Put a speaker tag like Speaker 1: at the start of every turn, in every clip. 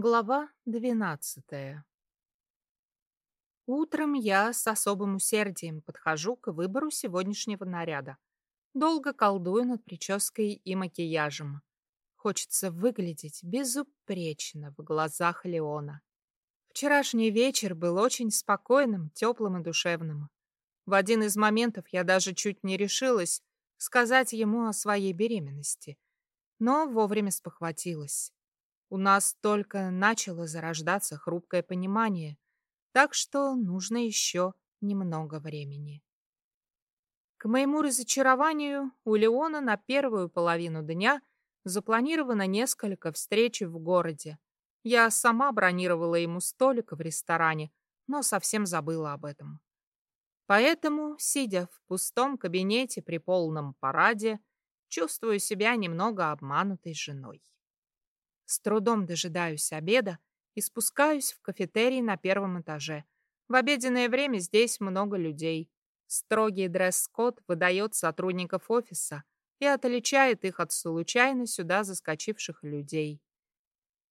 Speaker 1: Глава двенадцатая Утром я с особым усердием подхожу к выбору сегодняшнего наряда. Долго колдую над прической и макияжем. Хочется выглядеть безупречно в глазах Леона. Вчерашний вечер был очень спокойным, теплым и душевным. В один из моментов я даже чуть не решилась сказать ему о своей беременности, но вовремя спохватилась. У нас только начало зарождаться хрупкое понимание, так что нужно еще немного времени. К моему разочарованию, у Леона на первую половину дня запланировано несколько встреч в городе. Я сама бронировала ему столик в ресторане, но совсем забыла об этом. Поэтому, сидя в пустом кабинете при полном параде, чувствую себя немного обманутой женой. С трудом дожидаюсь обеда и спускаюсь в кафетерий на первом этаже. В обеденное время здесь много людей. Строгий дресс-код выдает сотрудников офиса и отличает их от случайно сюда заскочивших людей.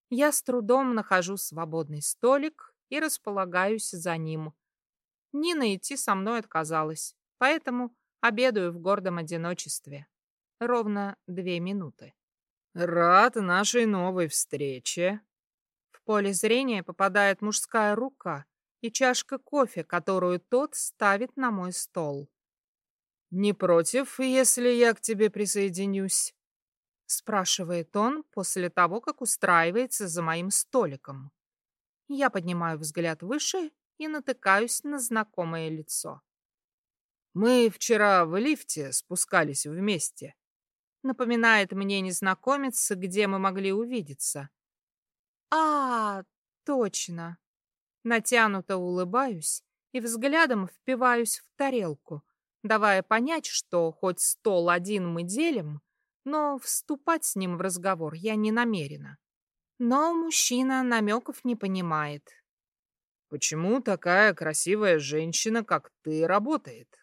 Speaker 1: Я с трудом нахожу свободный столик и располагаюсь за ним. Нина идти со мной отказалась, поэтому обедаю в гордом одиночестве. Ровно две минуты.
Speaker 2: «Рад нашей новой встрече».
Speaker 1: В поле зрения попадает мужская рука и чашка кофе, которую тот ставит на мой стол.
Speaker 2: «Не против, если я к тебе присоединюсь?»
Speaker 1: спрашивает он после того, как устраивается за моим столиком. Я поднимаю взгляд выше и натыкаюсь на знакомое лицо.
Speaker 2: «Мы вчера в лифте спускались вместе»,
Speaker 1: Напоминает мне незнакомец, где мы могли увидеться. А, точно. Натянуто улыбаюсь и взглядом впиваюсь в тарелку, давая понять, что хоть стол один мы делим, но вступать с ним в разговор я не намерена. Но мужчина намеков не понимает.
Speaker 2: «Почему такая красивая женщина, как ты, работает?»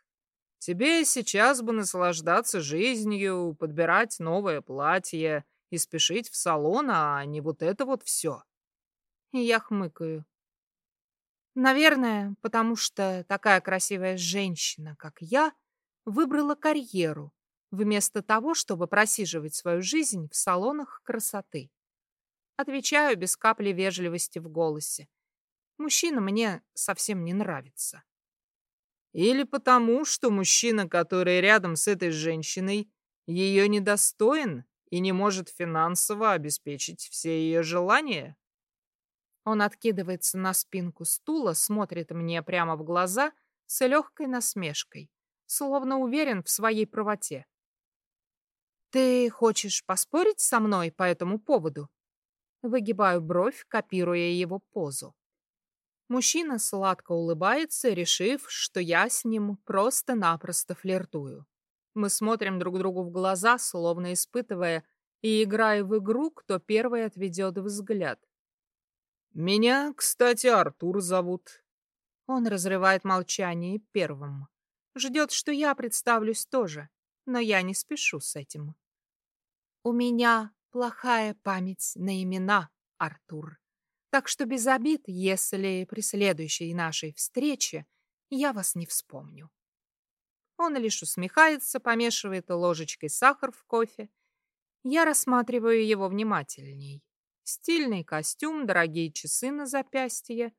Speaker 2: Тебе сейчас бы наслаждаться жизнью, подбирать новое платье и спешить в салон, а не вот это вот все.
Speaker 1: я хмыкаю. Наверное, потому что такая красивая женщина, как я, выбрала карьеру, вместо того, чтобы просиживать свою жизнь в салонах красоты. Отвечаю без капли вежливости в голосе. Мужчина мне совсем не нравится.
Speaker 2: Или потому, что мужчина, который рядом с этой женщиной, ее недостоин и не может финансово обеспечить все ее желания?
Speaker 1: Он откидывается на спинку стула, смотрит мне прямо в глаза с легкой насмешкой, словно уверен в своей правоте. «Ты хочешь поспорить со мной по этому поводу?» Выгибаю бровь, копируя его позу. Мужчина сладко улыбается, решив, что я с ним просто-напросто флиртую. Мы смотрим друг другу в глаза, словно испытывая и играя в игру, кто первый отведет взгляд.
Speaker 2: «Меня, кстати, Артур зовут».
Speaker 1: Он разрывает молчание первым. Ждет, что я представлюсь тоже, но я не спешу с этим. «У меня плохая память на имена, Артур», так что без обид, если при следующей нашей встрече я вас не вспомню. Он лишь усмехается, помешивает ложечкой сахар в кофе. Я рассматриваю его внимательней. Стильный костюм, дорогие часы на запястье.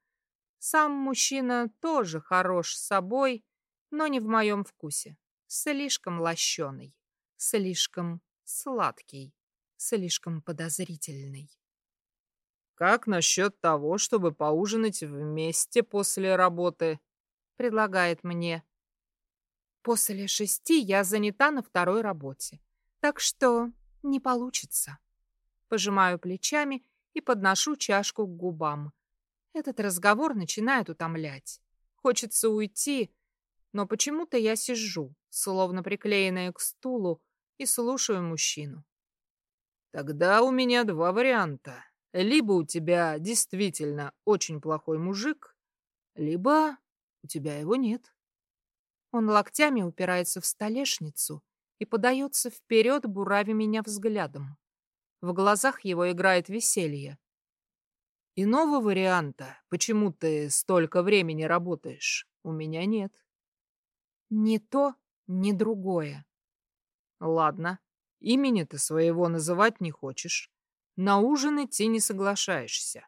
Speaker 1: Сам мужчина тоже хорош с собой, но не в моем вкусе. Слишком лощеный, слишком сладкий, слишком подозрительный.
Speaker 2: «Как насчет того, чтобы поужинать вместе после работы?»
Speaker 1: — предлагает мне. После шести я занята на второй работе, так что не получится. Пожимаю плечами и подношу чашку к губам. Этот разговор начинает утомлять. Хочется уйти, но почему-то я сижу, словно приклеенная к стулу, и слушаю мужчину.
Speaker 2: «Тогда у меня два варианта», либо у тебя действительно очень плохой мужик, либо у тебя его нет.
Speaker 1: Он локтями упирается в столешницу и подается вперед, бурави меня взглядом. В глазах его играет веселье.
Speaker 2: Иного варианта, почему ты столько времени работаешь, у меня нет.
Speaker 1: Ни то, ни другое.
Speaker 2: Ладно, имени ты своего называть не хочешь. На ужин идти не соглашаешься.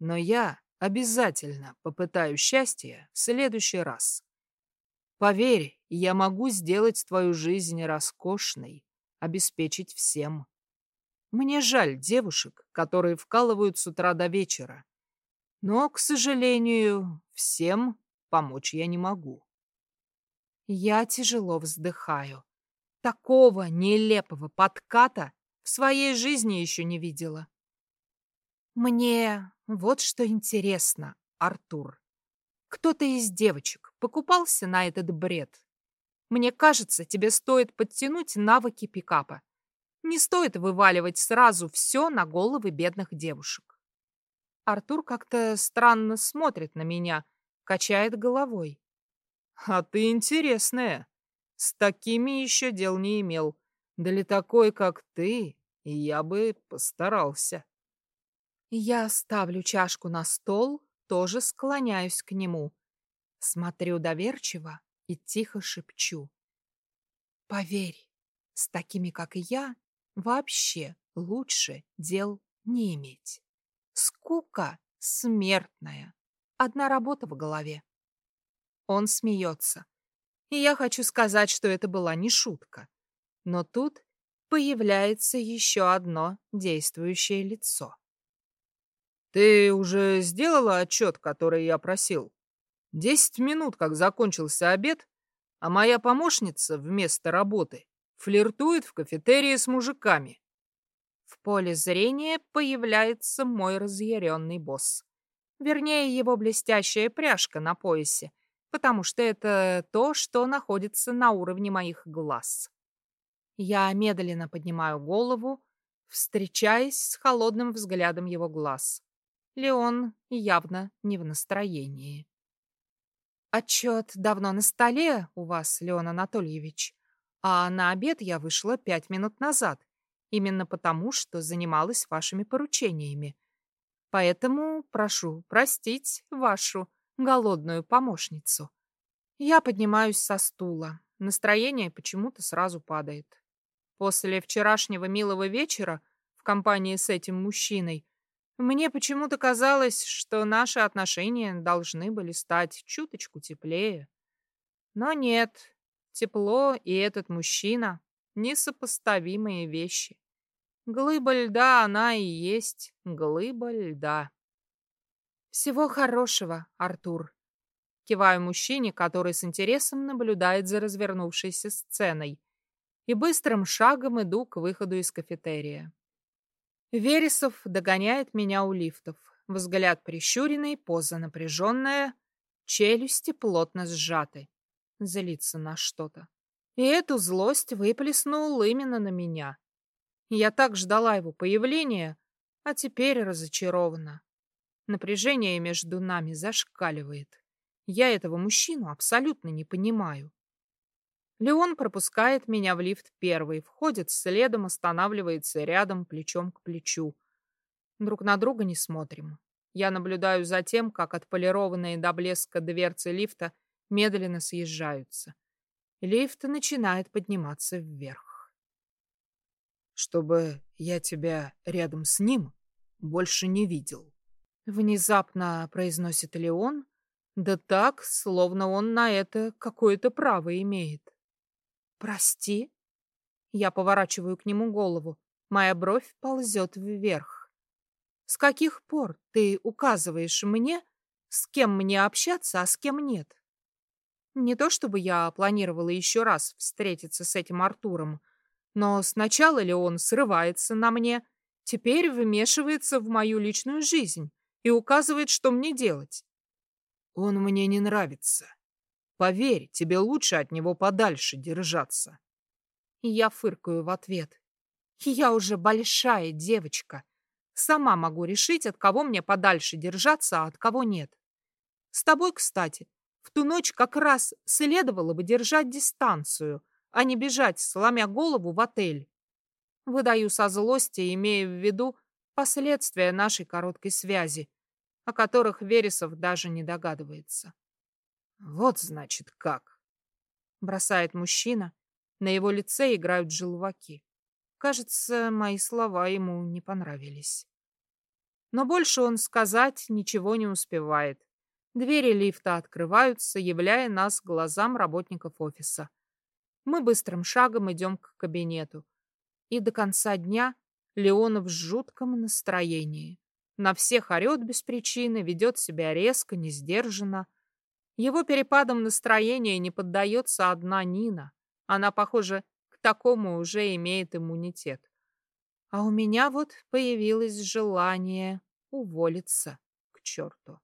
Speaker 2: Но я обязательно попытаю счастье в следующий раз. Поверь, я могу сделать твою жизнь роскошной, обеспечить всем. Мне жаль девушек, которые вкалывают с утра до вечера. Но, к сожалению, всем помочь я не могу.
Speaker 1: Я тяжело вздыхаю. Такого нелепого подката в своей жизни еще не видела. Мне вот что интересно, Артур. Кто-то из девочек покупался на этот бред. Мне кажется, тебе стоит подтянуть навыки пикапа. Не стоит вываливать сразу все на головы бедных девушек. Артур как-то странно смотрит на меня, качает головой.
Speaker 2: А ты интересная. С такими еще дел не имел. Для такой, как ты, я бы постарался.
Speaker 1: Я ставлю чашку на стол, тоже склоняюсь к нему. Смотрю доверчиво и тихо шепчу. Поверь, с такими, как и я, Вообще лучше дел не иметь. Скука смертная. Одна работа в голове. Он смеется. И я хочу сказать, что это была не шутка. Но тут появляется еще одно действующее лицо.
Speaker 2: «Ты уже сделала отчет, который я просил? Десять минут, как закончился обед, а моя помощница вместо работы флиртует в кафетерии с мужиками.
Speaker 1: В поле зрения появляется мой разъяренный босс. Вернее, его блестящая пряжка на поясе, потому что это то, что находится на уровне моих глаз. Я медленно поднимаю голову, встречаясь с холодным взглядом его глаз. Леон явно не в настроении. «Отчет давно на столе у вас, Леон Анатольевич?» А на обед я вышла пять минут назад, именно потому, что занималась вашими поручениями. Поэтому прошу простить вашу голодную помощницу. Я поднимаюсь со стула. Настроение почему-то сразу падает. После вчерашнего милого вечера в компании с этим мужчиной мне почему-то казалось, что наши отношения должны были стать чуточку теплее. Но нет, Тепло и этот мужчина — несопоставимые вещи. Глыба льда она и есть глыба льда. Всего хорошего, Артур. Киваю мужчине, который с интересом наблюдает за развернувшейся сценой, и быстрым шагом иду к выходу из кафетерия. Вересов догоняет меня у лифтов. Взгляд прищуренный, поза напряженная, челюсти плотно сжаты злиться на что-то. И эту злость выплеснул именно на меня. Я так ждала его появления, а теперь разочарована. Напряжение между нами зашкаливает. Я этого мужчину абсолютно не понимаю. Леон пропускает меня в лифт первый, входит следом, останавливается рядом, плечом к плечу. Друг на друга не смотрим. Я наблюдаю за тем, как отполированные до блеска дверцы лифта медленно съезжаются. Лифт начинает подниматься вверх.
Speaker 2: «Чтобы я тебя рядом с ним больше не видел», —
Speaker 1: внезапно произносит Леон, да так, словно он на это какое-то право имеет. «Прости?» Я поворачиваю к нему голову. Моя бровь ползет вверх. «С каких пор ты указываешь мне, с кем мне общаться, а с кем нет?» Не то чтобы я планировала еще раз встретиться с этим Артуром, но сначала ли он срывается на мне, теперь вмешивается в мою личную жизнь и указывает, что мне делать.
Speaker 2: Он мне не нравится. Поверь, тебе лучше от него подальше держаться.
Speaker 1: я фыркаю в ответ. Я уже большая девочка. Сама могу решить, от кого мне подальше держаться, а от кого нет. С тобой, кстати, в ту ночь как раз следовало бы держать дистанцию, а не бежать, сломя голову в отель. Выдаю со злости, имея в виду последствия нашей короткой связи. о которых Вересов даже не догадывается.
Speaker 2: Вот значит как.
Speaker 1: Бросает мужчина, на его лице играют желваки. Кажется, мои слова ему не понравились. Но больше он сказать ничего не успевает. Двери лифта открываются, являя нас глазам работников офиса. Мы быстрым шагом идем к кабинету. И до конца дня Леонов в жутком настроении. На всех орет без причины, ведет себя резко, несдержанно. Его перепадом настроения не поддается одна Нина. Она, похоже, к такому уже имеет иммунитет. А у меня вот появилось желание уволиться к черту.